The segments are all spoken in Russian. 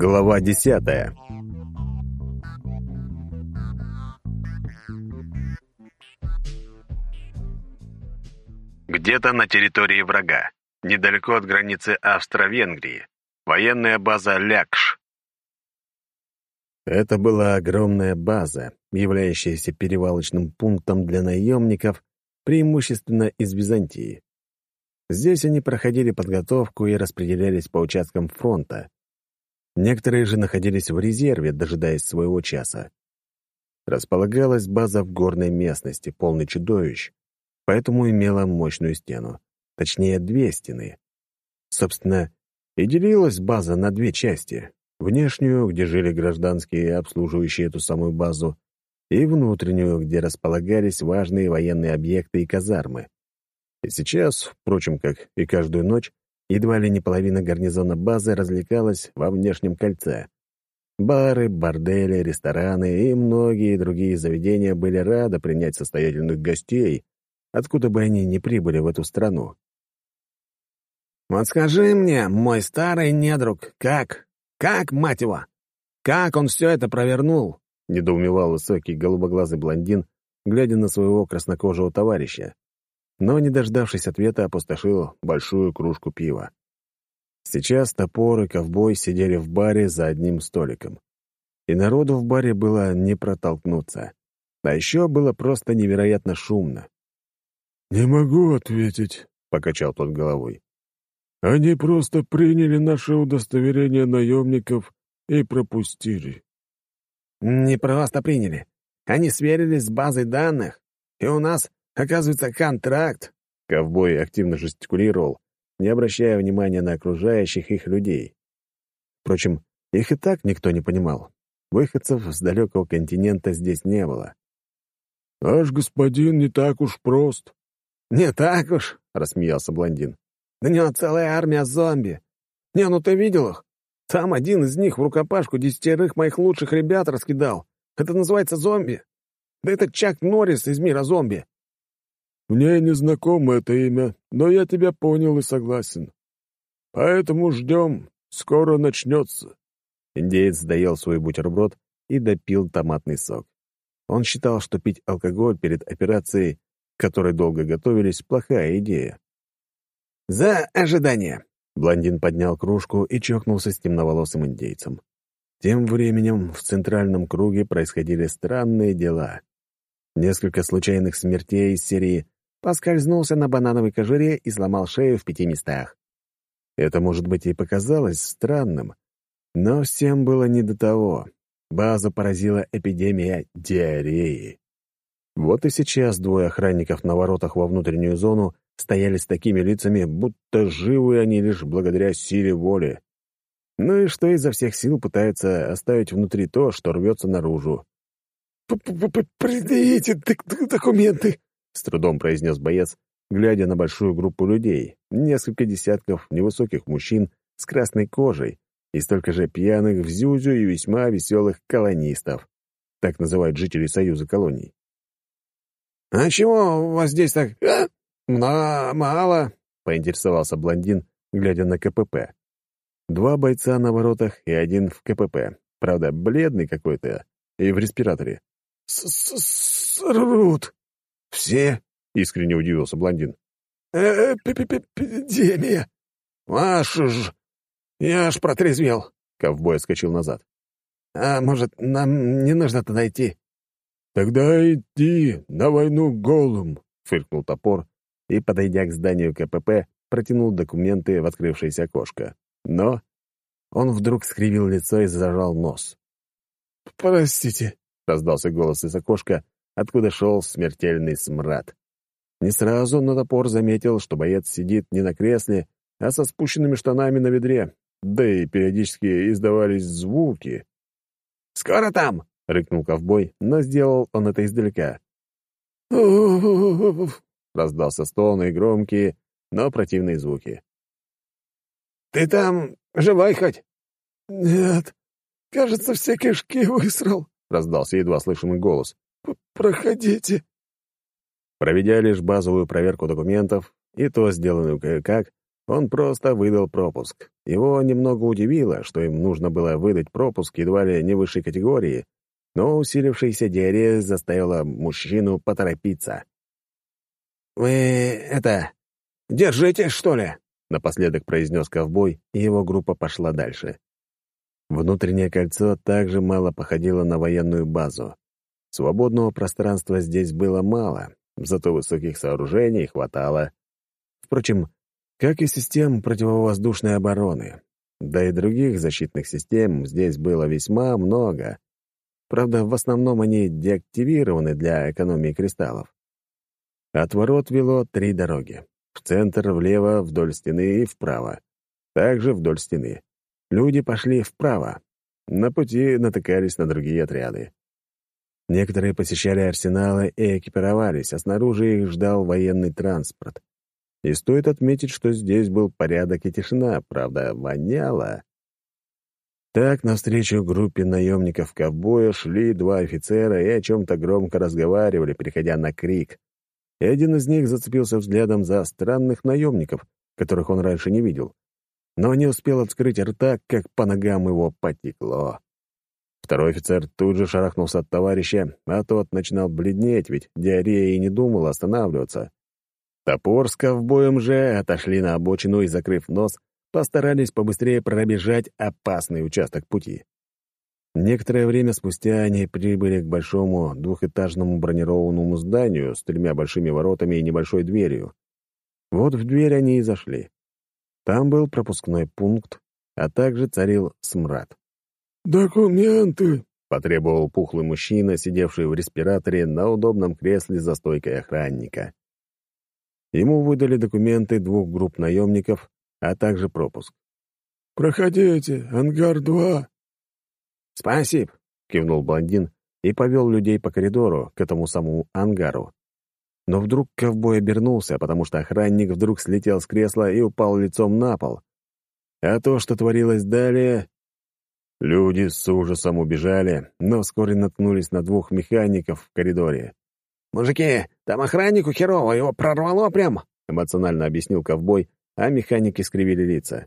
Глава десятая Где-то на территории врага, недалеко от границы Австро-Венгрии, военная база Лякш. Это была огромная база, являющаяся перевалочным пунктом для наемников, преимущественно из Византии. Здесь они проходили подготовку и распределялись по участкам фронта. Некоторые же находились в резерве, дожидаясь своего часа. Располагалась база в горной местности, полной чудовищ, поэтому имела мощную стену. Точнее, две стены. Собственно, и делилась база на две части. Внешнюю, где жили гражданские, обслуживающие эту самую базу, и внутреннюю, где располагались важные военные объекты и казармы. И сейчас, впрочем, как и каждую ночь, едва ли не половина гарнизона базы развлекалась во внешнем кольце. Бары, бордели, рестораны и многие другие заведения были рады принять состоятельных гостей, откуда бы они ни прибыли в эту страну. «Вот скажи мне, мой старый недруг, как? Как, мать его? Как он все это провернул?» — недоумевал высокий голубоглазый блондин, глядя на своего краснокожего товарища. Но, не дождавшись ответа, опустошил большую кружку пива. Сейчас топор и ковбой сидели в баре за одним столиком. И народу в баре было не протолкнуться. А еще было просто невероятно шумно. «Не могу ответить», — покачал тот головой. «Они просто приняли наше удостоверение наемников и пропустили». «Не просто приняли. Они сверились с базой данных, и у нас, оказывается, контракт». Ковбой активно жестикулировал, не обращая внимания на окружающих их людей. Впрочем, их и так никто не понимал. Выходцев с далекого континента здесь не было. «Наш господин не так уж прост», «Не так уж», — рассмеялся блондин. «Да него целая армия зомби. Не, ну ты видел их? Там один из них в рукопашку десятерых моих лучших ребят раскидал. Это называется зомби. Да это Чак Норрис из мира зомби». «Мне не знакомо это имя, но я тебя понял и согласен. Поэтому ждем, скоро начнется». Индеец доел свой бутерброд и допил томатный сок. Он считал, что пить алкоголь перед операцией к которой долго готовились, плохая идея. «За ожидание!» Блондин поднял кружку и чокнулся с темноволосым индейцем. Тем временем в центральном круге происходили странные дела. Несколько случайных смертей из серии «Поскользнулся на банановой кожуре и сломал шею в пяти местах». Это, может быть, и показалось странным, но всем было не до того. Базу поразила эпидемия диареи. Вот и сейчас двое охранников на воротах во внутреннюю зону стояли с такими лицами, будто живы они лишь благодаря силе воли. Ну и что изо всех сил пытаются оставить внутри то, что рвется наружу. «Предъявите документы!» — с трудом произнес боец, глядя на большую группу людей, несколько десятков невысоких мужчин с красной кожей и столько же пьяных в зюзю и весьма веселых колонистов. Так называют жителей Союза колоний. «А чего у вас здесь так... А? На, мало?» — поинтересовался блондин, глядя на КПП. Два бойца на воротах и один в КПП. Правда, бледный какой-то и в респираторе. «Срут!» «Все?» — искренне удивился блондин. э «Эпидемия!» «Вашу ж! Я аж протрезвел!» — ковбой отскочил назад. «А может, нам не нужно туда идти?» «Тогда иди на войну голым», — фыркнул топор и, подойдя к зданию КПП, протянул документы в открывшееся окошко. Но он вдруг скривил лицо и зажал нос. «Простите», — раздался голос из окошка, откуда шел смертельный смрад. Не сразу, но топор заметил, что боец сидит не на кресле, а со спущенными штанами на ведре, да и периодически издавались звуки. «Скоро там!» рыкнул ковбой, но сделал он это издалека. раздался стон и громкие, но противные звуки. «Ты там живой хоть?» «Нет, кажется, все кишки высрал», — раздался едва слышимый голос. «Проходите». Проведя лишь базовую проверку документов, и то сделанную кое-как, он просто выдал пропуск. Его немного удивило, что им нужно было выдать пропуск едва ли не высшей категории, но усилившаяся диарея заставила мужчину поторопиться. «Вы это... держитесь, что ли?» — напоследок произнес ковбой, и его группа пошла дальше. Внутреннее кольцо также мало походило на военную базу. Свободного пространства здесь было мало, зато высоких сооружений хватало. Впрочем, как и систем противовоздушной обороны. Да и других защитных систем здесь было весьма много. Правда, в основном они деактивированы для экономии кристаллов. От ворот вело три дороги. В центр, влево, вдоль стены и вправо. Также вдоль стены. Люди пошли вправо. На пути натыкались на другие отряды. Некоторые посещали арсеналы и экипировались, а снаружи их ждал военный транспорт. И стоит отметить, что здесь был порядок и тишина, правда, воняло. Так, навстречу группе наемников ковбоя шли два офицера и о чем-то громко разговаривали, переходя на крик. И один из них зацепился взглядом за странных наемников, которых он раньше не видел. Но не успел открыть рта, как по ногам его потекло. Второй офицер тут же шарахнулся от товарища, а тот начинал бледнеть, ведь диарея и не думала останавливаться. Топор с ковбоем же отошли на обочину и, закрыв нос, постарались побыстрее пробежать опасный участок пути. Некоторое время спустя они прибыли к большому двухэтажному бронированному зданию с тремя большими воротами и небольшой дверью. Вот в дверь они и зашли. Там был пропускной пункт, а также царил смрад. «Документы!» — потребовал пухлый мужчина, сидевший в респираторе на удобном кресле за стойкой охранника. Ему выдали документы двух групп наемников, а также пропуск. «Проходите, ангар-2». «Спасибо», — кивнул блондин и повел людей по коридору к этому самому ангару. Но вдруг ковбой обернулся, потому что охранник вдруг слетел с кресла и упал лицом на пол. А то, что творилось далее... Люди с ужасом убежали, но вскоре наткнулись на двух механиков в коридоре. «Мужики, там охраннику херово, его прорвало прям!» — эмоционально объяснил ковбой, а механики скривили лица.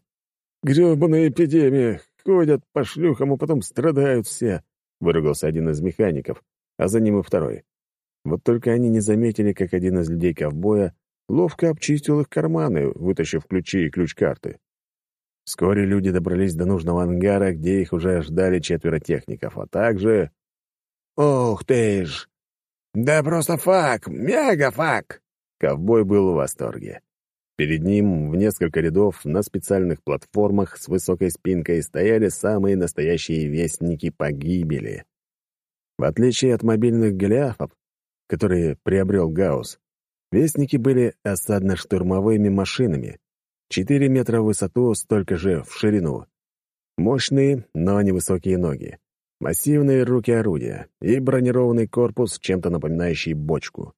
«Грёбаная эпидемия! Ходят по шлюхам, а потом страдают все!» — выругался один из механиков, а за ним и второй. Вот только они не заметили, как один из людей ковбоя ловко обчистил их карманы, вытащив ключи и ключ-карты. Вскоре люди добрались до нужного ангара, где их уже ждали четверо техников, а также... «Ух ты ж! «Да просто fuck! Мега- fuck!» Ковбой был в восторге. Перед ним в несколько рядов на специальных платформах с высокой спинкой стояли самые настоящие вестники погибели. В отличие от мобильных голиафов, которые приобрел Гаусс, вестники были осадно-штурмовыми машинами. Четыре метра в высоту, столько же в ширину. Мощные, но невысокие ноги массивные руки орудия и бронированный корпус, чем-то напоминающий бочку.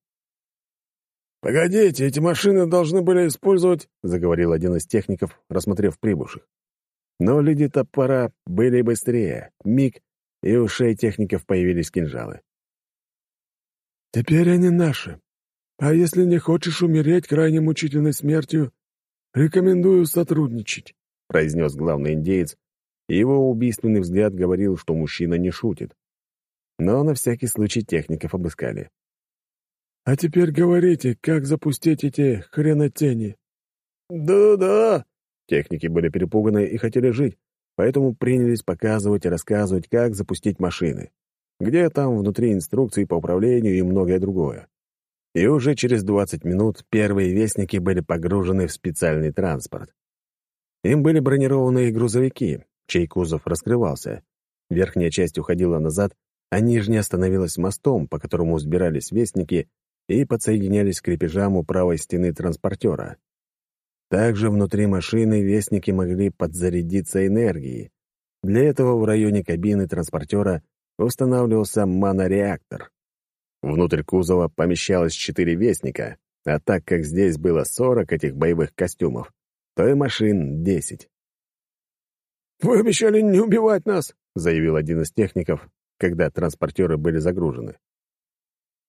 «Погодите, эти машины должны были использовать...» — заговорил один из техников, рассмотрев прибывших. Но люди топора были быстрее. Миг, и у шеи техников появились кинжалы. «Теперь они наши. А если не хочешь умереть крайне мучительной смертью, рекомендую сотрудничать», — произнес главный индеец, его убийственный взгляд говорил, что мужчина не шутит. Но на всякий случай техников обыскали. «А теперь говорите, как запустить эти хренотени?» «Да-да!» Техники были перепуганы и хотели жить, поэтому принялись показывать и рассказывать, как запустить машины. Где там внутри инструкции по управлению и многое другое. И уже через 20 минут первые вестники были погружены в специальный транспорт. Им были бронированные грузовики, чей кузов раскрывался. Верхняя часть уходила назад, а нижняя становилась мостом, по которому сбирались вестники и подсоединялись к крепежам у правой стены транспортера. Также внутри машины вестники могли подзарядиться энергией. Для этого в районе кабины транспортера устанавливался монореактор. Внутрь кузова помещалось четыре вестника, а так как здесь было 40 этих боевых костюмов, то и машин 10. «Вы обещали не убивать нас», — заявил один из техников, когда транспортеры были загружены.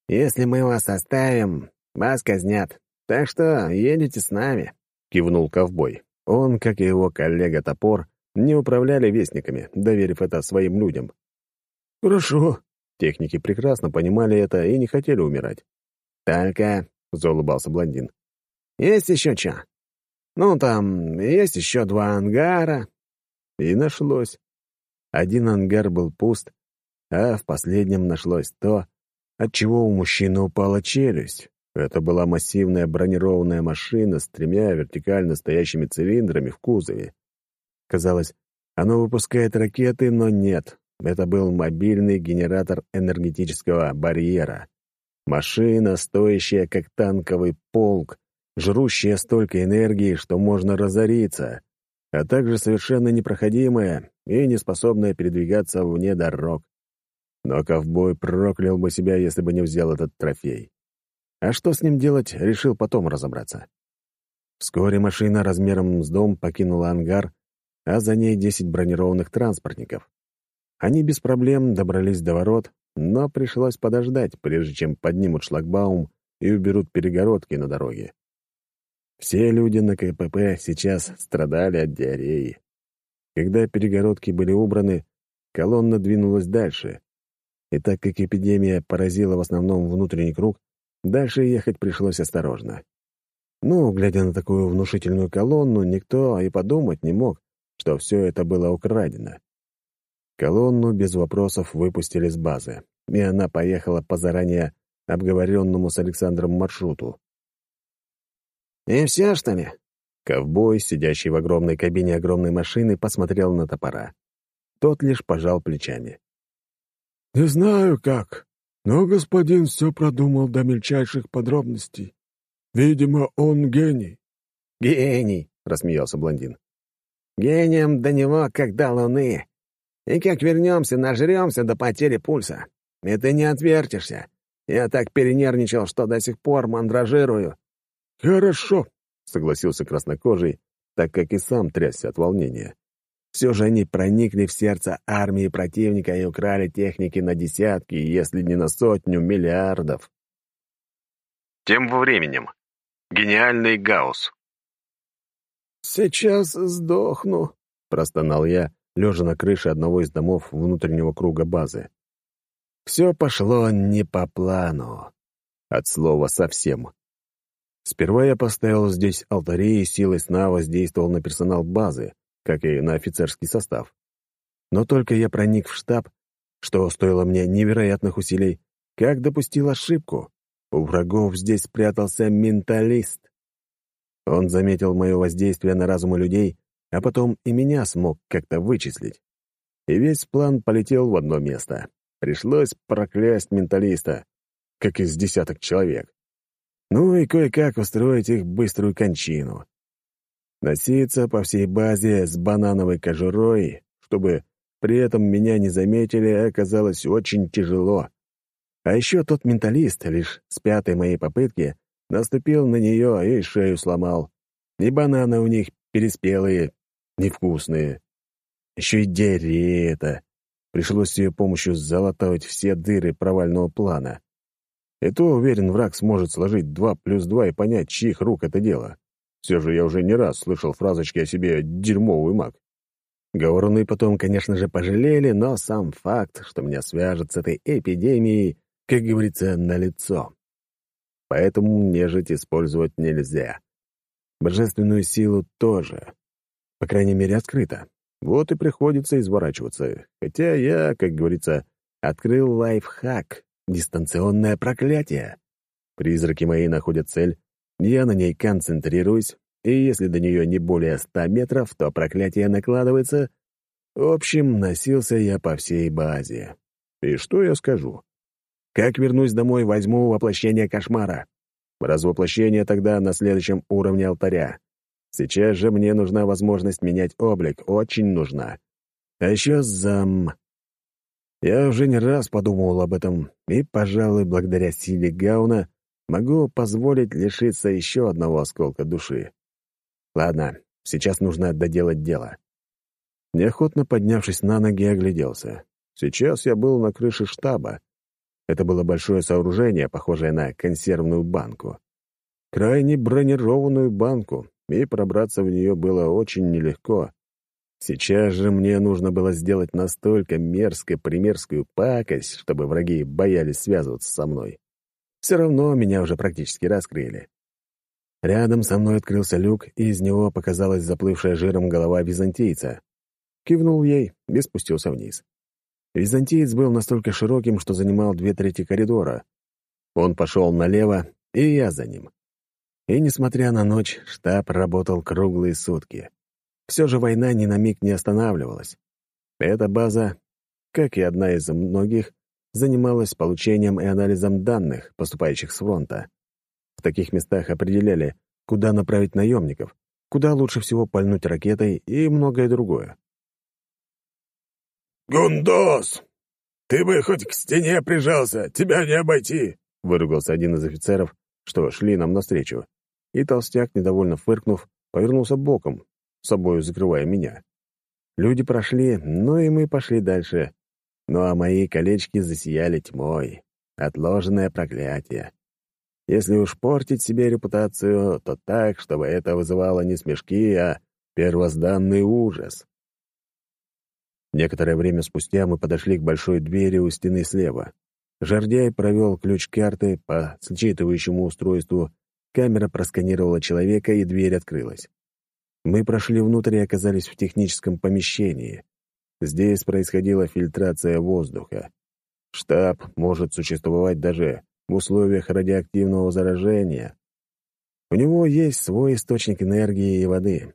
«Если мы вас оставим, вас казнят. Так что едете с нами», — кивнул ковбой. Он, как и его коллега Топор, не управляли вестниками, доверив это своим людям. «Хорошо». Техники прекрасно понимали это и не хотели умирать. «Только», — заулыбался блондин, — «есть еще чё? Ну, там есть еще два ангара». И нашлось. Один ангар был пуст, а в последнем нашлось то, от чего у мужчины упала челюсть. Это была массивная бронированная машина с тремя вертикально стоящими цилиндрами в кузове. Казалось, оно выпускает ракеты, но нет. Это был мобильный генератор энергетического барьера. Машина, стоящая как танковый полк, жрущая столько энергии, что можно разориться, а также совершенно непроходимая и неспособная передвигаться вне дорог. Но ковбой проклял бы себя, если бы не взял этот трофей. А что с ним делать, решил потом разобраться. Вскоре машина размером с дом покинула ангар, а за ней десять бронированных транспортников. Они без проблем добрались до ворот, но пришлось подождать, прежде чем поднимут шлагбаум и уберут перегородки на дороге. Все люди на КПП сейчас страдали от диареи. Когда перегородки были убраны, колонна двинулась дальше. И так как эпидемия поразила в основном внутренний круг, дальше ехать пришлось осторожно. Ну, глядя на такую внушительную колонну, никто и подумать не мог, что все это было украдено. Колонну без вопросов выпустили с базы, и она поехала по заранее обговоренному с Александром маршруту. «И все, что ли?» Ковбой, сидящий в огромной кабине огромной машины, посмотрел на топора. Тот лишь пожал плечами. «Не знаю как, но господин все продумал до мельчайших подробностей. Видимо, он гений». «Гений!» — рассмеялся блондин. «Гением до него, как до луны. И как вернемся, нажремся до потери пульса. И ты не отвертишься. Я так перенервничал, что до сих пор мандражирую». «Хорошо», — согласился краснокожий, так как и сам трясся от волнения. Все же они проникли в сердце армии противника и украли техники на десятки, если не на сотню миллиардов. Тем временем. Гениальный Гаусс. «Сейчас сдохну», — простонал я, лежа на крыше одного из домов внутреннего круга базы. Все пошло не по плану. От слова совсем. Сперва я поставил здесь алтари и силой сна воздействовал на персонал базы, как и на офицерский состав. Но только я проник в штаб, что стоило мне невероятных усилий, как допустил ошибку. У врагов здесь спрятался менталист. Он заметил мое воздействие на разумы людей, а потом и меня смог как-то вычислить. И весь план полетел в одно место. Пришлось проклясть менталиста, как из десяток человек. Ну и кое-как устроить их быструю кончину. Носиться по всей базе с банановой кожурой, чтобы при этом меня не заметили, оказалось очень тяжело. А еще тот менталист лишь с пятой моей попытки наступил на нее и шею сломал. И бананы у них переспелые, невкусные. Еще и диарея Пришлось с ее помощью залатывать все дыры провального плана. И то, уверен, враг сможет сложить два плюс два и понять, чьих рук это дело. Все же я уже не раз слышал фразочки о себе «дерьмовый маг». Говоруны потом, конечно же, пожалели, но сам факт, что меня свяжет с этой эпидемией, как говорится, налицо. Поэтому нежить использовать нельзя. Божественную силу тоже. По крайней мере, открыто. Вот и приходится изворачиваться. Хотя я, как говорится, открыл лайфхак Дистанционное проклятие. Призраки мои находят цель, я на ней концентрируюсь, и если до нее не более ста метров, то проклятие накладывается. В общем, носился я по всей базе. И что я скажу? Как вернусь домой, возьму воплощение кошмара. Развоплощение тогда на следующем уровне алтаря. Сейчас же мне нужна возможность менять облик, очень нужна. А еще зам... Я уже не раз подумывал об этом, и, пожалуй, благодаря силе Гауна могу позволить лишиться еще одного осколка души. Ладно, сейчас нужно доделать дело. Неохотно поднявшись на ноги, огляделся. Сейчас я был на крыше штаба. Это было большое сооружение, похожее на консервную банку. Крайне бронированную банку, и пробраться в нее было очень нелегко. Сейчас же мне нужно было сделать настолько мерзко-примерскую пакость, чтобы враги боялись связываться со мной. Все равно меня уже практически раскрыли. Рядом со мной открылся люк, и из него показалась заплывшая жиром голова византийца. Кивнул ей и спустился вниз. Византиец был настолько широким, что занимал две трети коридора. Он пошел налево, и я за ним. И, несмотря на ночь, штаб работал круглые сутки. Все же война ни на миг не останавливалась. Эта база, как и одна из многих, занималась получением и анализом данных, поступающих с фронта. В таких местах определяли, куда направить наемников, куда лучше всего пальнуть ракетой и многое другое. «Гундос! Ты бы хоть к стене прижался, тебя не обойти!» — выругался один из офицеров, что шли нам навстречу. И толстяк, недовольно фыркнув, повернулся боком, собою закрывая меня. Люди прошли, но и мы пошли дальше. Ну а мои колечки засияли тьмой. Отложенное проклятие. Если уж портить себе репутацию, то так, чтобы это вызывало не смешки, а первозданный ужас. Некоторое время спустя мы подошли к большой двери у стены слева. Жардяй провел ключ карты по считывающему устройству, камера просканировала человека, и дверь открылась. Мы прошли внутрь и оказались в техническом помещении. Здесь происходила фильтрация воздуха. Штаб может существовать даже в условиях радиоактивного заражения. У него есть свой источник энергии и воды.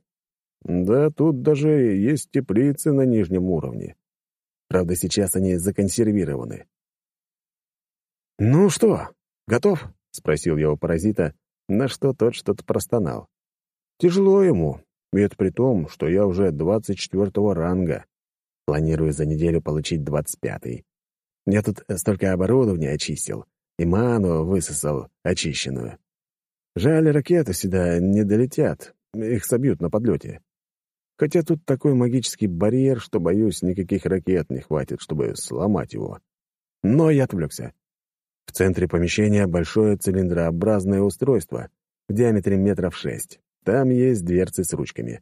Да, тут даже есть теплицы на нижнем уровне. Правда, сейчас они законсервированы. «Ну что, готов?» — спросил я у паразита, на что тот что-то простонал. «Тяжело ему, и это при том, что я уже двадцать четвертого ранга. Планирую за неделю получить двадцать пятый. Я тут столько оборудования очистил, и ману высосал очищенную. Жаль, ракеты сюда не долетят, их собьют на подлете. Хотя тут такой магический барьер, что, боюсь, никаких ракет не хватит, чтобы сломать его. Но я отвлекся. В центре помещения большое цилиндрообразное устройство в диаметре метров шесть. Там есть дверцы с ручками.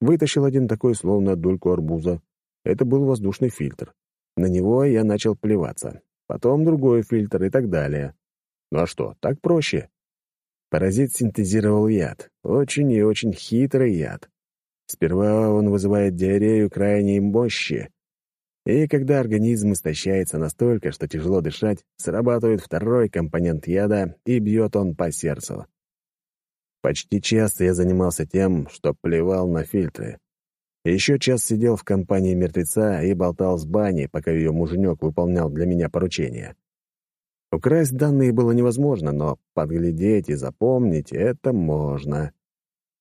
Вытащил один такой, словно дульку арбуза. Это был воздушный фильтр. На него я начал плеваться потом другой фильтр и так далее. Ну а что, так проще. Паразит синтезировал яд, очень и очень хитрый яд. Сперва он вызывает диарею крайней мощи, и когда организм истощается настолько, что тяжело дышать, срабатывает второй компонент яда, и бьет он по сердцу. Почти час я занимался тем, что плевал на фильтры. Еще час сидел в компании мертвеца и болтал с баней, пока ее муженек выполнял для меня поручения. Украсть данные было невозможно, но подглядеть и запомнить — это можно.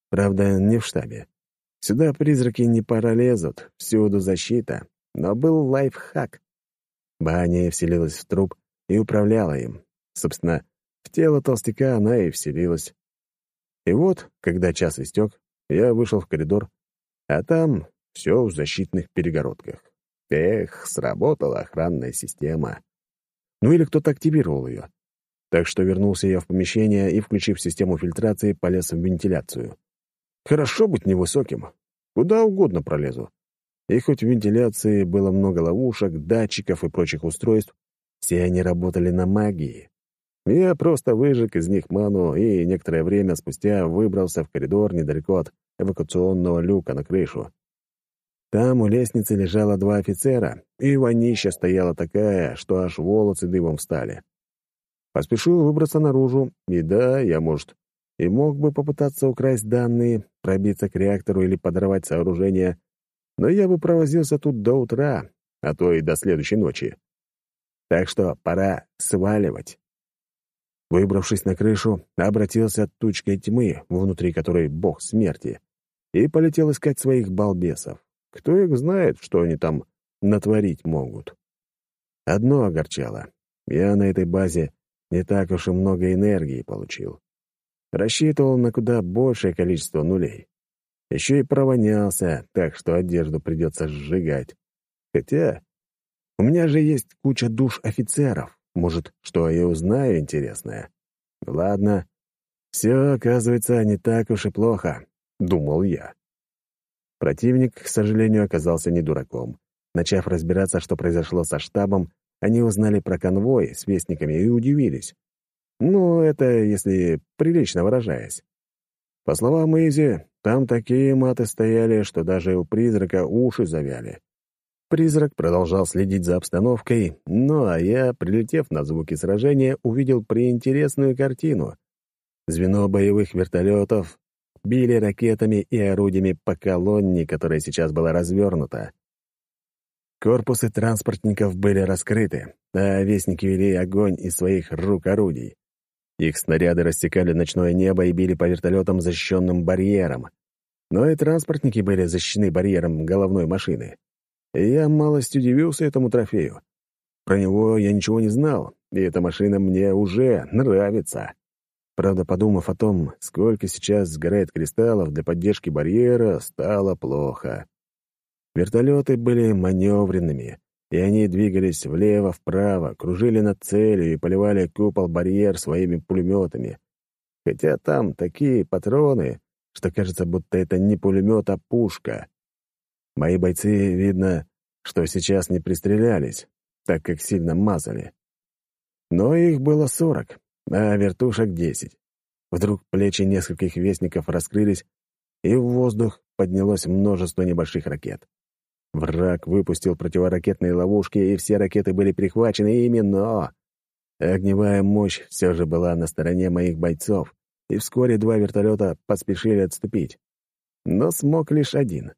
Правда, не в штабе. Сюда призраки не пролезут, всюду защита. Но был лайфхак. Баня вселилась в труп и управляла им. Собственно, в тело толстяка она и вселилась. И вот, когда час истек, я вышел в коридор а там все в защитных перегородках. Эх, сработала охранная система. Ну или кто-то активировал ее. Так что вернулся я в помещение и, включив систему фильтрации, полез в вентиляцию. Хорошо быть невысоким. Куда угодно пролезу. И хоть в вентиляции было много ловушек, датчиков и прочих устройств, все они работали на магии. Я просто выжег из них ману и некоторое время спустя выбрался в коридор недалеко от эвакуационного люка на крышу. Там у лестницы лежало два офицера, и вонища стояла такая, что аж волосы дыбом встали. Поспешил выбраться наружу, и да, я, может, и мог бы попытаться украсть данные, пробиться к реактору или подорвать сооружение, но я бы провозился тут до утра, а то и до следующей ночи. Так что пора сваливать. Выбравшись на крышу, обратился тучкой тьмы, внутри которой бог смерти и полетел искать своих балбесов. Кто их знает, что они там натворить могут. Одно огорчало. Я на этой базе не так уж и много энергии получил. Рассчитывал на куда большее количество нулей. Еще и провонялся, так что одежду придется сжигать. Хотя у меня же есть куча душ офицеров. Может, что я узнаю интересное. Ладно, все, оказывается, не так уж и плохо. — думал я. Противник, к сожалению, оказался не дураком. Начав разбираться, что произошло со штабом, они узнали про конвой с вестниками и удивились. Ну, это если прилично выражаясь. По словам Изи, там такие маты стояли, что даже у призрака уши завяли. Призрак продолжал следить за обстановкой, ну а я, прилетев на звуки сражения, увидел приинтересную картину. Звено боевых вертолетов били ракетами и орудиями по колонне, которая сейчас была развернута. Корпусы транспортников были раскрыты, а вестники вели огонь из своих рук орудий. Их снаряды рассекали ночное небо и били по вертолетам защищенным барьером. Но и транспортники были защищены барьером головной машины. И я малость удивился этому трофею. Про него я ничего не знал, и эта машина мне уже нравится. Правда, подумав о том, сколько сейчас сгорает кристаллов для поддержки барьера, стало плохо. Вертолеты были маневренными, и они двигались влево-вправо, кружили над целью и поливали купол-барьер своими пулеметами. Хотя там такие патроны, что кажется, будто это не пулемет, а пушка. Мои бойцы, видно, что сейчас не пристрелялись, так как сильно мазали. Но их было сорок, а вертушек — десять. Вдруг плечи нескольких вестников раскрылись, и в воздух поднялось множество небольших ракет. Враг выпустил противоракетные ловушки, и все ракеты были перехвачены ими, но... Огневая мощь все же была на стороне моих бойцов, и вскоре два вертолета поспешили отступить. Но смог лишь один.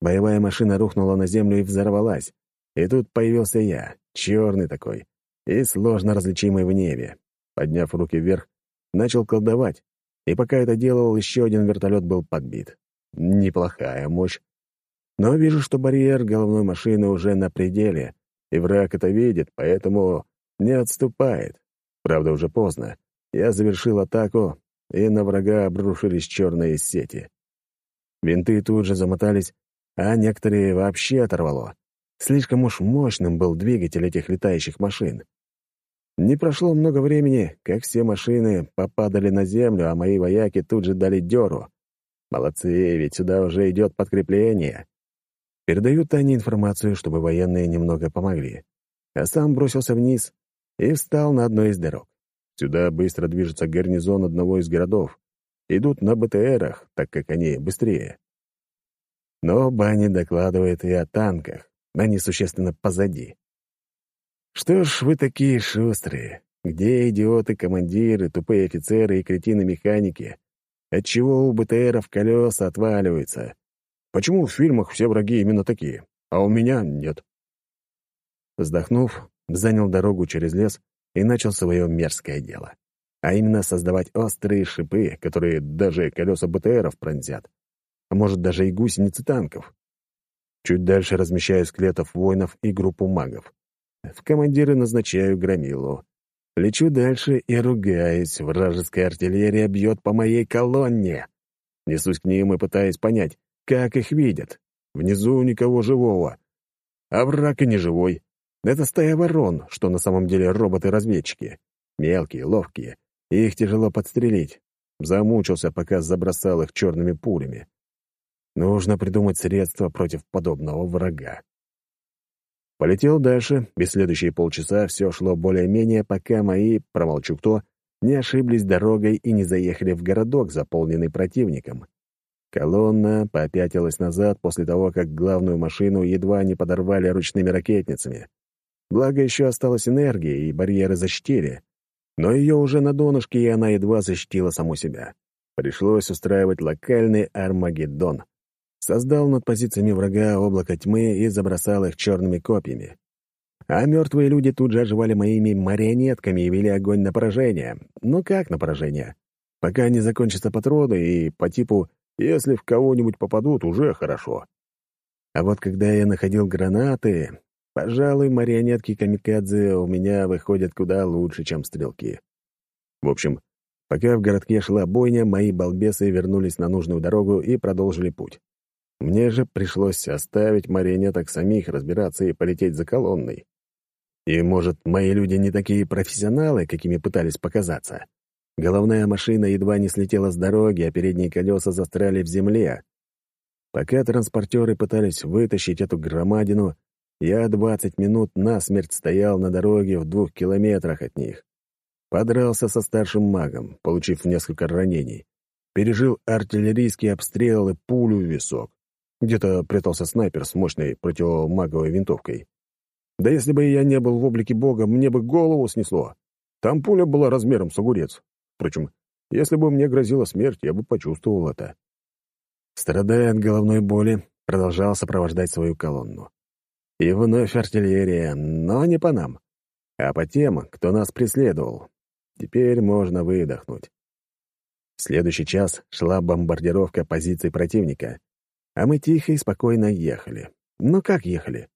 Боевая машина рухнула на землю и взорвалась. И тут появился я, черный такой, и сложно различимый в небе. Подняв руки вверх, начал колдовать, и пока это делал, еще один вертолет был подбит. Неплохая мощь, но вижу, что барьер головной машины уже на пределе, и враг это видит, поэтому не отступает. Правда, уже поздно. Я завершил атаку, и на врага обрушились черные сети. Винты тут же замотались, а некоторые вообще оторвало. Слишком уж мощным был двигатель этих летающих машин. Не прошло много времени, как все машины попадали на землю, а мои вояки тут же дали дёру. Молодцы, ведь сюда уже идет подкрепление. Передаю Тане информацию, чтобы военные немного помогли. А сам бросился вниз и встал на одной из дорог. Сюда быстро движется гарнизон одного из городов. Идут на БТРах, так как они быстрее. Но Бани докладывает и о танках. Они существенно позади. Что ж вы такие шустрые? Где идиоты-командиры, тупые офицеры и кретины-механики? Отчего у БТРов колеса отваливаются? Почему в фильмах все враги именно такие, а у меня нет? Вздохнув, занял дорогу через лес и начал свое мерзкое дело. А именно создавать острые шипы, которые даже колеса БТРов пронзят. А может, даже и гусеницы танков. Чуть дальше размещаю скелетов воинов и группу магов. В командиры назначаю громилу. Лечу дальше и ругаюсь. Вражеская артиллерия бьет по моей колонне. Несусь к ним и пытаюсь понять, как их видят? Внизу никого живого. А враг и не живой. Это стая ворон, что на самом деле роботы-разведчики. Мелкие, ловкие. Их тяжело подстрелить. Замучился, пока забросал их черными пулями. Нужно придумать средства против подобного врага. Полетел дальше, и следующие полчаса все шло более-менее, пока мои, промолчу кто, не ошиблись дорогой и не заехали в городок, заполненный противником. Колонна попятилась назад после того, как главную машину едва не подорвали ручными ракетницами. Благо, еще осталась энергия, и барьеры защитили. Но ее уже на донышке, и она едва защитила саму себя. Пришлось устраивать локальный Армагеддон. Создал над позициями врага облако тьмы и забросал их черными копьями. А мертвые люди тут же оживали моими марионетками и вели огонь на поражение. Ну как на поражение? Пока не закончатся патроны и по типу если в кого-нибудь попадут, уже хорошо. А вот когда я находил гранаты, пожалуй, марионетки камикадзе у меня выходят куда лучше, чем стрелки. В общем, пока в городке шла бойня, мои балбесы вернулись на нужную дорогу и продолжили путь. Мне же пришлось оставить марионеток самих разбираться и полететь за колонной. И, может, мои люди не такие профессионалы, какими пытались показаться. Головная машина едва не слетела с дороги, а передние колеса застряли в земле. Пока транспортеры пытались вытащить эту громадину, я двадцать минут насмерть стоял на дороге в двух километрах от них. Подрался со старшим магом, получив несколько ранений. Пережил артиллерийский обстрел и пулю в висок. Где-то прятался снайпер с мощной противомаговой винтовкой. Да если бы я не был в облике бога, мне бы голову снесло. Там пуля была размером с огурец. Впрочем, если бы мне грозила смерть, я бы почувствовал это. Страдая от головной боли, продолжал сопровождать свою колонну. И вновь артиллерия, но не по нам, а по тем, кто нас преследовал. Теперь можно выдохнуть. В следующий час шла бомбардировка позиций противника, а мы тихо и спокойно ехали. Ну как ехали?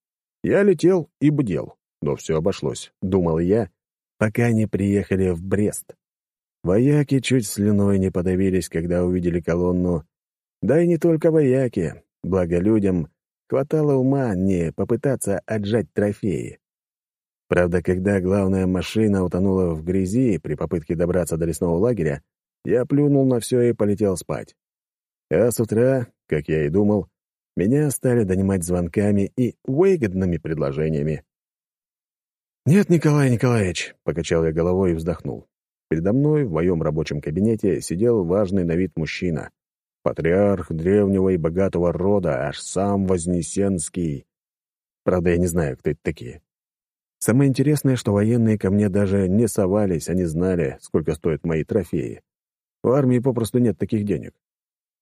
Я летел и бдел, но все обошлось, думал я, пока не приехали в Брест. Вояки чуть слюной не подавились, когда увидели колонну. Да и не только вояки, благо людям хватало ума не попытаться отжать трофеи. Правда, когда главная машина утонула в грязи при попытке добраться до лесного лагеря, я плюнул на все и полетел спать. А с утра, как я и думал, меня стали донимать звонками и выгодными предложениями. «Нет, Николай Николаевич», — покачал я головой и вздохнул. Передо мной в моем рабочем кабинете сидел важный на вид мужчина. Патриарх древнего и богатого рода, аж сам Вознесенский. Правда, я не знаю, кто это такие. Самое интересное, что военные ко мне даже не совались, они знали, сколько стоят мои трофеи. В армии попросту нет таких денег.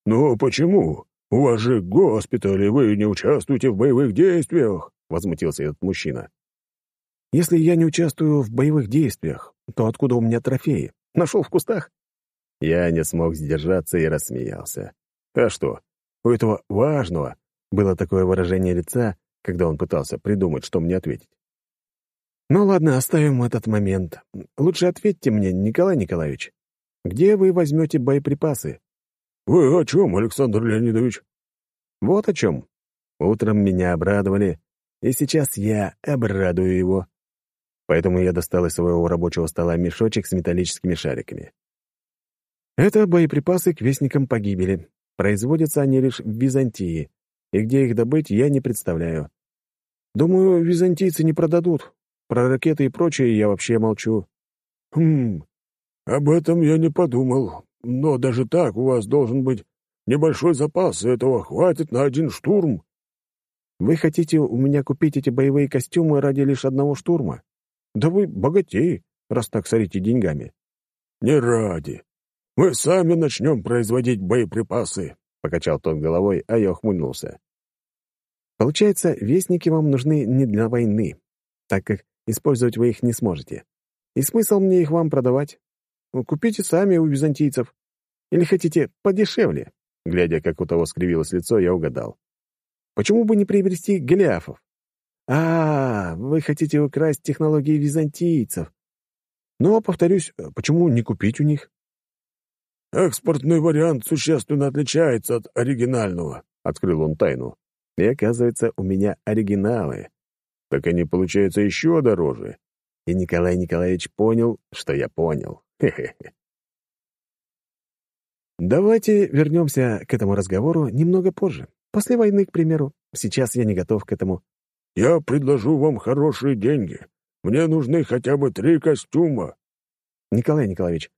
«Ну почему? У вас же госпиталь, и вы не участвуете в боевых действиях!» — возмутился этот мужчина. «Если я не участвую в боевых действиях, то откуда у меня трофеи? Нашел в кустах?» Я не смог сдержаться и рассмеялся. А что, у этого важного было такое выражение лица, когда он пытался придумать, что мне ответить. «Ну ладно, оставим этот момент. Лучше ответьте мне, Николай Николаевич, где вы возьмете боеприпасы?» «Вы о чем, Александр Леонидович?» «Вот о чем. Утром меня обрадовали, и сейчас я обрадую его. Поэтому я достал из своего рабочего стола мешочек с металлическими шариками. Это боеприпасы к вестникам погибели. Производятся они лишь в Византии, и где их добыть, я не представляю. Думаю, византийцы не продадут. Про ракеты и прочее я вообще молчу. Хм, об этом я не подумал. Но даже так у вас должен быть небольшой запас, и этого хватит на один штурм. Вы хотите у меня купить эти боевые костюмы ради лишь одного штурма? Да вы богатей, раз так сорите деньгами. Не ради. Мы сами начнем производить боеприпасы, покачал тот головой, а я ухмыльнулся. Получается, вестники вам нужны не для войны, так как использовать вы их не сможете. И смысл мне их вам продавать? Ну, купите сами у византийцев. Или хотите подешевле?» Глядя, как у того скривилось лицо, я угадал. «Почему бы не приобрести Голиафов?» «А, вы хотите украсть технологии византийцев. Но, повторюсь, почему не купить у них?» «Экспортный вариант существенно отличается от оригинального», — открыл он тайну. «И оказывается, у меня оригиналы. Так они получаются еще дороже». И Николай Николаевич понял, что я понял. Хе-хе-хе. Давайте вернемся к этому разговору немного позже. После войны, к примеру. Сейчас я не готов к этому. Я предложу вам хорошие деньги. Мне нужны хотя бы три костюма. Николай Николаевич,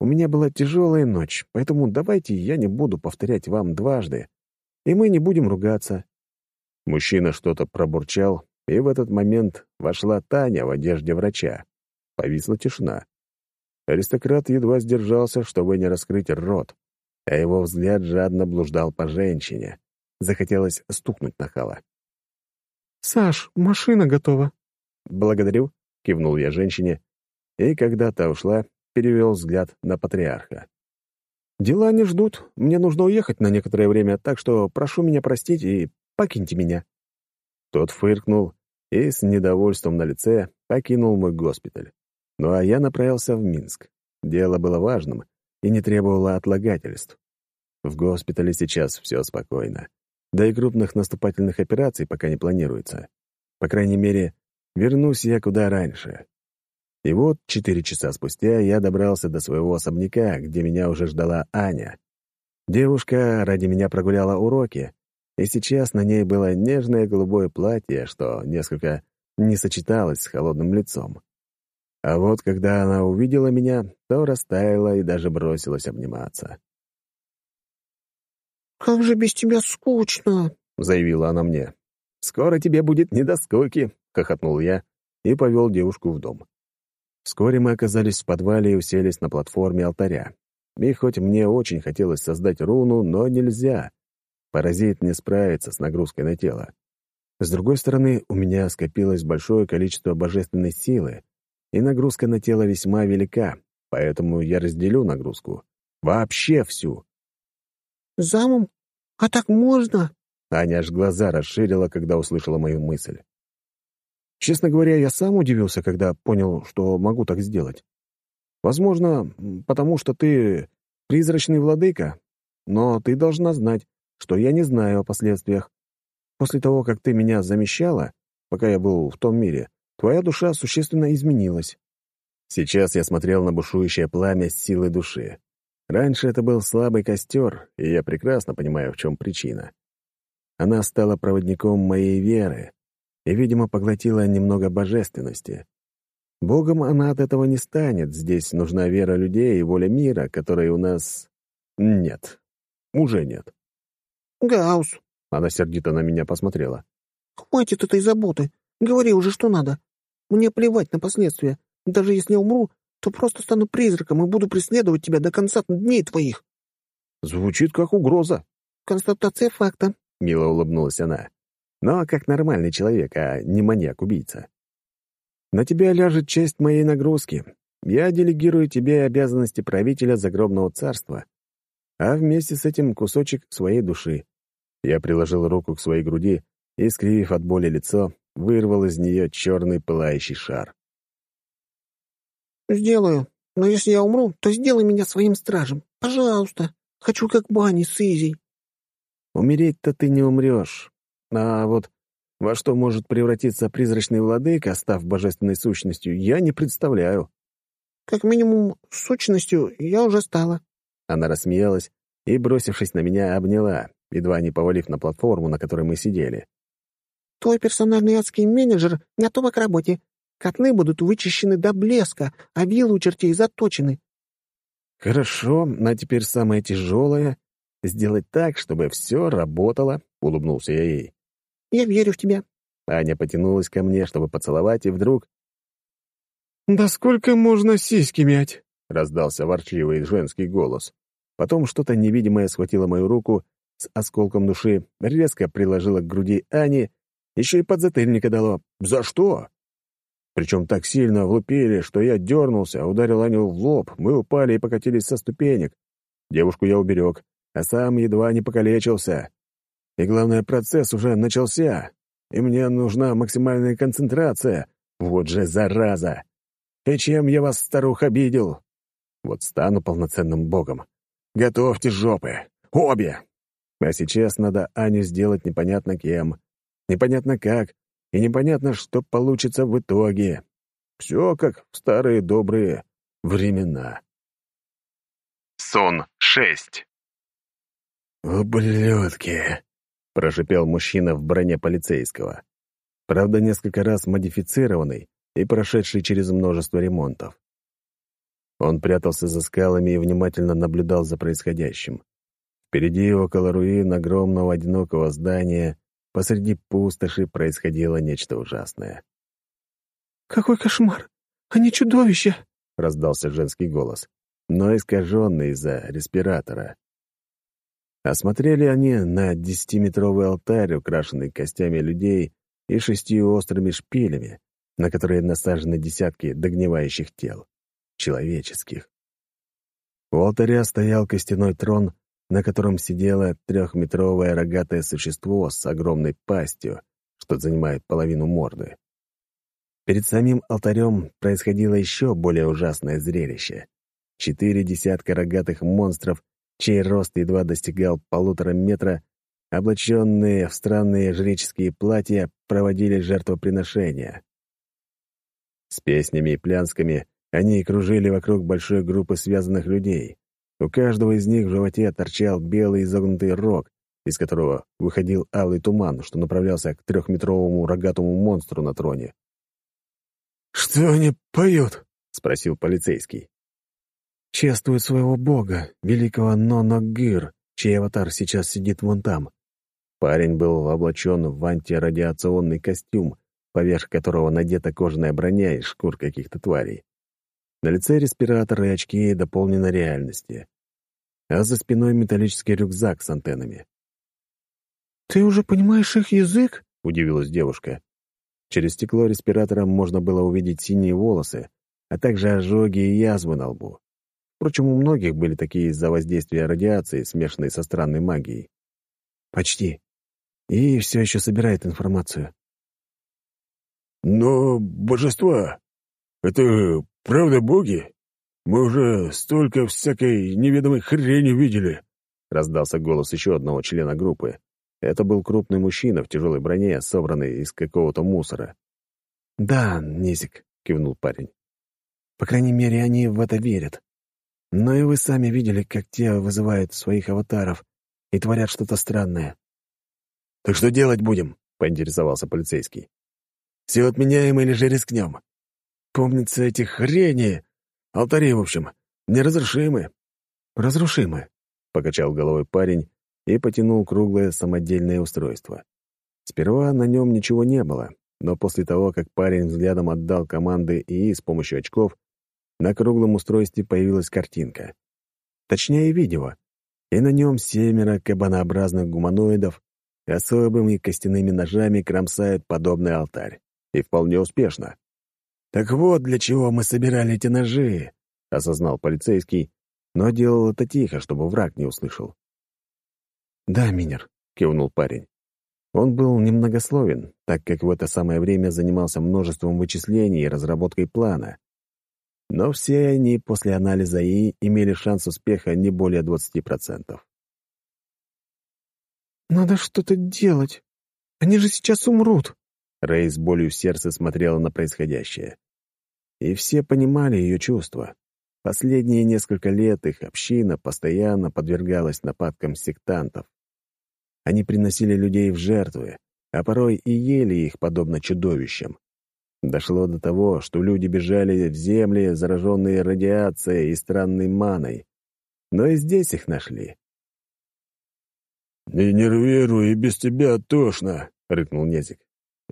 у меня была тяжелая ночь, поэтому давайте я не буду повторять вам дважды, и мы не будем ругаться. Мужчина что-то пробурчал, и в этот момент вошла Таня в одежде врача. Повисла тишина. Аристократ едва сдержался, чтобы не раскрыть рот, а его взгляд жадно блуждал по женщине. Захотелось стукнуть нахала. «Саш, машина готова». «Благодарю», — кивнул я женщине, и когда та ушла, перевел взгляд на патриарха. «Дела не ждут. Мне нужно уехать на некоторое время, так что прошу меня простить и покиньте меня». Тот фыркнул и с недовольством на лице покинул мой госпиталь. Ну а я направился в Минск. Дело было важным и не требовало отлагательств. В госпитале сейчас все спокойно. Да и крупных наступательных операций пока не планируется. По крайней мере, вернусь я куда раньше. И вот четыре часа спустя я добрался до своего особняка, где меня уже ждала Аня. Девушка ради меня прогуляла уроки, и сейчас на ней было нежное голубое платье, что несколько не сочеталось с холодным лицом. А вот когда она увидела меня, то растаяла и даже бросилась обниматься. «Как же без тебя скучно!» — заявила она мне. «Скоро тебе будет не до скуки!» — хохотнул я и повел девушку в дом. Вскоре мы оказались в подвале и уселись на платформе алтаря. И хоть мне очень хотелось создать руну, но нельзя. Паразит не справится с нагрузкой на тело. С другой стороны, у меня скопилось большое количество божественной силы, и нагрузка на тело весьма велика, поэтому я разделю нагрузку. Вообще всю. «Замом? А так можно?» Аня аж глаза расширила, когда услышала мою мысль. Честно говоря, я сам удивился, когда понял, что могу так сделать. Возможно, потому что ты призрачный владыка, но ты должна знать, что я не знаю о последствиях. После того, как ты меня замещала, пока я был в том мире, твоя душа существенно изменилась. Сейчас я смотрел на бушующее пламя с силой души. Раньше это был слабый костер, и я прекрасно понимаю, в чем причина. Она стала проводником моей веры и, видимо, поглотила немного божественности. Богом она от этого не станет, здесь нужна вера людей и воля мира, которой у нас нет. Уже нет. «Гаус!» — она сердито на меня посмотрела. «Хватит этой заботы. Говори уже, что надо. Мне плевать на последствия. Даже если умру, то просто стану призраком и буду преследовать тебя до конца дней твоих». Звучит как угроза. «Констатация факта», — мило улыбнулась она. «Но как нормальный человек, а не маньяк-убийца. На тебя ляжет часть моей нагрузки. Я делегирую тебе обязанности правителя загробного царства, а вместе с этим кусочек своей души». Я приложил руку к своей груди и, скривив от боли лицо, вырвал из нее черный пылающий шар. «Сделаю. Но если я умру, то сделай меня своим стражем. Пожалуйста. Хочу как Бани с Изей». «Умереть-то ты не умрешь. А вот во что может превратиться призрачный владыка, став божественной сущностью, я не представляю». «Как минимум, сущностью я уже стала». Она рассмеялась и, бросившись на меня, обняла, едва не повалив на платформу, на которой мы сидели. «Твой персональный адский менеджер готова к работе. Котлы будут вычищены до блеска, а вилы у чертей заточены. «Хорошо, а теперь самое тяжелое — сделать так, чтобы все работало», — улыбнулся я ей. «Я верю в тебя». Аня потянулась ко мне, чтобы поцеловать, и вдруг... «Да сколько можно сиськи мять?» — раздался ворчливый женский голос. Потом что-то невидимое схватило мою руку с осколком души, резко приложило к груди Ани, еще и подзатыльника дало. «За что?» Причем так сильно влупили, что я дернулся, ударил Аню в лоб, мы упали и покатились со ступенек. Девушку я уберег, а сам едва не покалечился. И главное, процесс уже начался, и мне нужна максимальная концентрация. Вот же зараза! И чем я вас, старух, обидел? Вот стану полноценным богом. Готовьте жопы. Обе! А сейчас надо Аню сделать непонятно кем. Непонятно как, и непонятно, что получится в итоге. Все как в старые добрые времена. Сон 6 «Ублюдки!» — прошипел мужчина в броне полицейского. Правда, несколько раз модифицированный и прошедший через множество ремонтов. Он прятался за скалами и внимательно наблюдал за происходящим. Впереди, около руин огромного одинокого здания, Посреди пустоши происходило нечто ужасное. «Какой кошмар! Они чудовища!» — раздался женский голос, но искаженный из-за респиратора. Осмотрели они на десятиметровый алтарь, украшенный костями людей и шестью острыми шпилями, на которые насажены десятки догнивающих тел, человеческих. У алтаря стоял костяной трон на котором сидело трехметровое рогатое существо с огромной пастью, что занимает половину морды. Перед самим алтарем происходило еще более ужасное зрелище. Четыре десятка рогатых монстров, чей рост едва достигал полутора метра, облаченные в странные жреческие платья, проводили жертвоприношения. С песнями и плясками они кружили вокруг большой группы связанных людей. У каждого из них в животе торчал белый изогнутый рог, из которого выходил алый туман, что направлялся к трехметровому рогатому монстру на троне. «Что они поют?» — спросил полицейский. «Чествуют своего бога, великого Ноногыр, чей аватар сейчас сидит вон там». Парень был облачен в антирадиационный костюм, поверх которого надета кожаная броня из шкур каких-то тварей. На лице респиратор и очки дополнены реальности. А за спиной металлический рюкзак с антеннами. «Ты уже понимаешь их язык?» — удивилась девушка. Через стекло респиратора можно было увидеть синие волосы, а также ожоги и язвы на лбу. Впрочем, у многих были такие из-за воздействия радиации, смешанной со странной магией. «Почти. И все еще собирает информацию». «Но божества — это правда боги? Мы уже столько всякой неведомой хрени видели!» — раздался голос еще одного члена группы. Это был крупный мужчина в тяжелой броне, собранный из какого-то мусора. «Да, Низик», — кивнул парень. «По крайней мере, они в это верят. Но и вы сами видели, как те вызывают своих аватаров и творят что-то странное». «Так что делать будем?» — поинтересовался полицейский. «Все отменяем или же рискнем? Помнится, эти хрени, алтари, в общем, неразрушимы». «Разрушимы», — покачал головой парень и потянул круглое самодельное устройство. Сперва на нем ничего не было, но после того, как парень взглядом отдал команды ИИ с помощью очков, на круглом устройстве появилась картинка. Точнее, видео. И на нем семеро кабанообразных гуманоидов особыми костяными ножами кромсают подобный алтарь. И вполне успешно. «Так вот для чего мы собирали эти ножи», — осознал полицейский, но делал это тихо, чтобы враг не услышал. «Да, Минер», — кивнул парень. Он был немногословен, так как в это самое время занимался множеством вычислений и разработкой плана. Но все они после анализа И имели шанс успеха не более 20%. «Надо что-то делать. Они же сейчас умрут!» Рэй с болью в сердце смотрела на происходящее. И все понимали ее чувства. Последние несколько лет их община постоянно подвергалась нападкам сектантов. Они приносили людей в жертвы, а порой и ели их, подобно чудовищам. Дошло до того, что люди бежали в земли, зараженные радиацией и странной маной. Но и здесь их нашли. «Не нервируй, и без тебя тошно», — рыкнул Незик.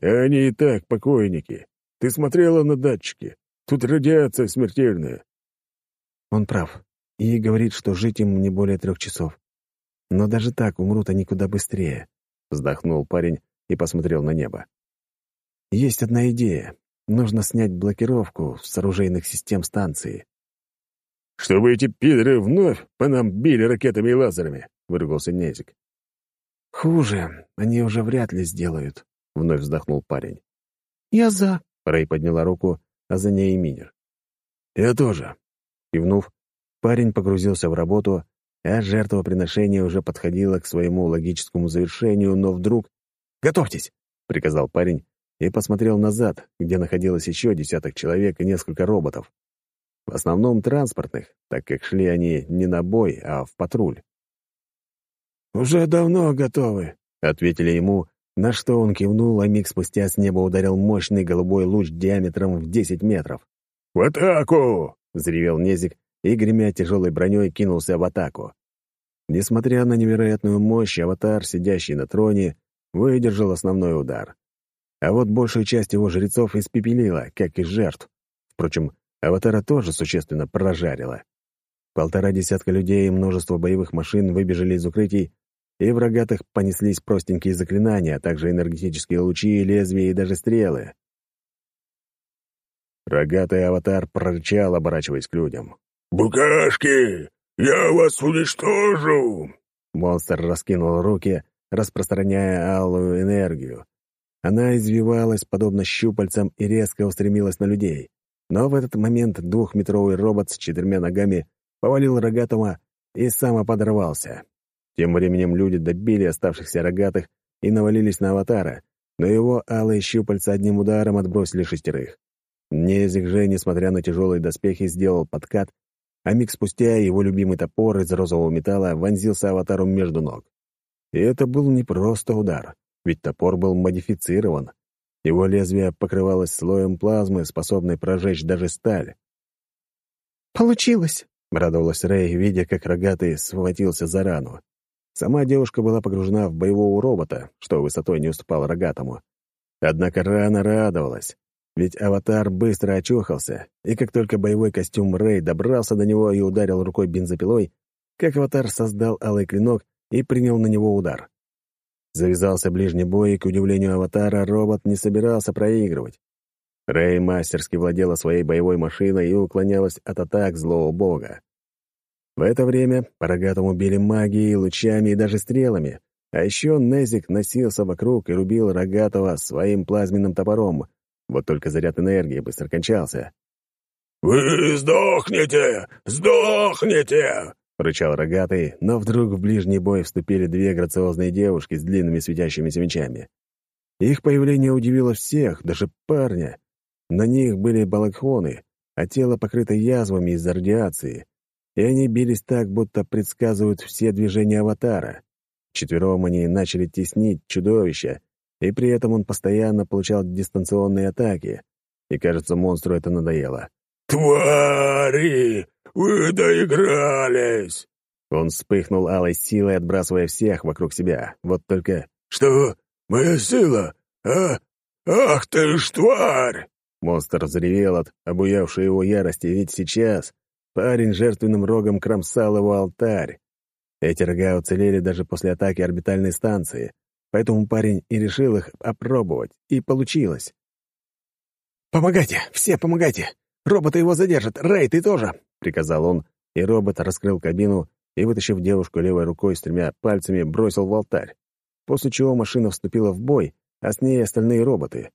«Они и так покойники. Ты смотрела на датчики. Тут радиация смертельная». Он прав. И говорит, что жить им не более трех часов. Но даже так умрут они куда быстрее. Вздохнул парень и посмотрел на небо. Есть одна идея. Нужно снять блокировку с оружейных систем станции. «Чтобы эти пидоры вновь по нам били ракетами и лазерами», — выругался Незик. «Хуже. Они уже вряд ли сделают», — вновь вздохнул парень. «Я за», — Рэй подняла руку, а за ней и Минер. «Я тоже». Кивнув, парень погрузился в работу, а жертвоприношение уже подходило к своему логическому завершению, но вдруг... «Готовьтесь!» — приказал парень и посмотрел назад, где находилось еще десяток человек и несколько роботов. В основном транспортных, так как шли они не на бой, а в патруль. «Уже давно готовы», — ответили ему, на что он кивнул, а миг спустя с неба ударил мощный голубой луч диаметром в 10 метров. «В атаку!» — взревел Незик и, гремя тяжелой броней, кинулся в атаку. Несмотря на невероятную мощь, аватар, сидящий на троне, выдержал основной удар. А вот большую часть его жрецов испепелила, как и жертв. Впрочем, аватара тоже существенно прожарило. Полтора десятка людей и множество боевых машин выбежали из укрытий и в рогатых понеслись простенькие заклинания, а также энергетические лучи, лезвия и даже стрелы. Рогатый аватар прорычал, оборачиваясь к людям. «Букашки, я вас уничтожу!» Монстр раскинул руки, распространяя алую энергию. Она извивалась, подобно щупальцам, и резко устремилась на людей. Но в этот момент двухметровый робот с четырьмя ногами повалил рогатого и сам подорвался. Тем временем люди добили оставшихся рогатых и навалились на аватара, но его алые щупальца одним ударом отбросили шестерых. Незик же, несмотря на тяжелые доспехи, сделал подкат, а миг спустя его любимый топор из розового металла вонзился аватару между ног. И это был не просто удар, ведь топор был модифицирован. Его лезвие покрывалось слоем плазмы, способной прожечь даже сталь. «Получилось!» — радовалась Рэй, видя, как рогатый схватился за рану. Сама девушка была погружена в боевого робота, что высотой не уступал рогатому. Однако рана радовалась, ведь аватар быстро очухался, и как только боевой костюм Рэй добрался до него и ударил рукой бензопилой, как аватар создал алый клинок и принял на него удар. Завязался ближний бой, и, к удивлению аватара, робот не собирался проигрывать. Рэй мастерски владела своей боевой машиной и уклонялась от атак злого бога. В это время по рогатому били магией, лучами и даже стрелами, а еще Незик носился вокруг и рубил рогатого своим плазменным топором, вот только заряд энергии быстро кончался. «Вы сдохнете! Сдохнете!» — рычал рогатый, но вдруг в ближний бой вступили две грациозные девушки с длинными светящимися мечами. Их появление удивило всех, даже парня. На них были балахоны, а тело покрыто язвами из-за радиации, и они бились так, будто предсказывают все движения аватара. Четвером они начали теснить чудовища, и при этом он постоянно получал дистанционные атаки, и, кажется, монстру это надоело. «Твари! Вы доигрались!» Он вспыхнул алой силой, отбрасывая всех вокруг себя. Вот только... «Что? Моя сила? А? Ах ты ж тварь!» Монстр заревел от обуявшей его ярости, ведь сейчас парень жертвенным рогом кромсал его алтарь. Эти рога уцелели даже после атаки орбитальной станции, поэтому парень и решил их опробовать, и получилось. «Помогайте! Все помогайте! Роботы его задержат! Рэй, ты тоже!» — приказал он, и робот раскрыл кабину и, вытащив девушку левой рукой с тремя пальцами, бросил в алтарь, после чего машина вступила в бой, а с ней остальные роботы.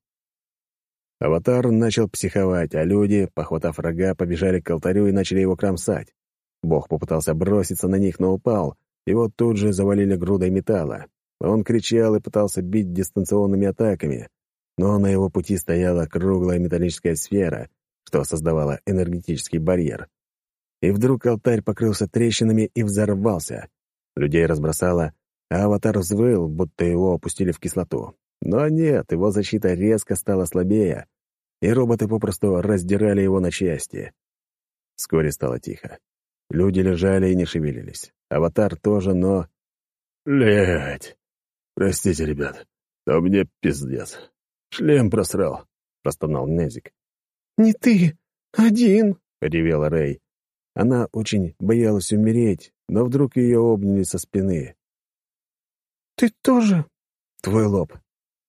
Аватар начал психовать, а люди, похватав рога, побежали к алтарю и начали его кромсать. Бог попытался броситься на них, но упал. Его тут же завалили грудой металла. Он кричал и пытался бить дистанционными атаками, но на его пути стояла круглая металлическая сфера, что создавала энергетический барьер. И вдруг алтарь покрылся трещинами и взорвался. Людей разбросало, а аватар взвыл, будто его опустили в кислоту. Но нет, его защита резко стала слабее, и роботы попросту раздирали его на части. Вскоре стало тихо. Люди лежали и не шевелились. Аватар тоже, но... «Блядь! Простите, ребят, но мне пиздец. Шлем просрал», — простонал Незик. «Не ты, один», — ревела Рэй. Она очень боялась умереть, но вдруг ее обняли со спины. «Ты тоже?» «Твой лоб»,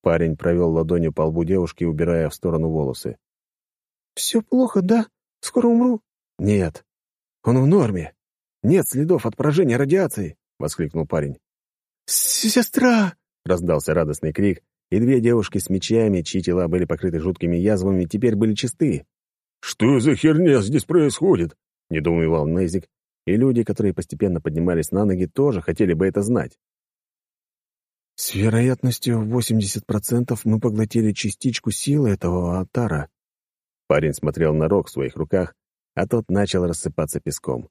Парень провел ладонью по лбу девушки, убирая в сторону волосы. «Все плохо, да? Скоро умру?» «Нет. Он в норме. Нет следов от поражения радиации!» — воскликнул парень. «Сестра!» — раздался радостный крик, и две девушки с мечами, чьи тела были покрыты жуткими язвами, теперь были чисты. «Что за херня здесь происходит?» — недоумевал Нейзик, и люди, которые постепенно поднимались на ноги, тоже хотели бы это знать. С вероятностью в 80% мы поглотили частичку силы этого атара. Парень смотрел на рог в своих руках, а тот начал рассыпаться песком.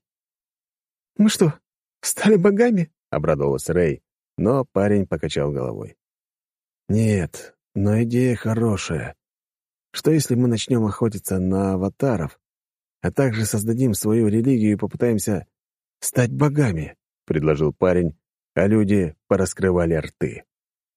«Мы что, стали богами?» — обрадовалась Рэй, но парень покачал головой. «Нет, но идея хорошая. Что если мы начнем охотиться на аватаров, а также создадим свою религию и попытаемся стать богами?» — предложил парень, а люди пораскрывали рты.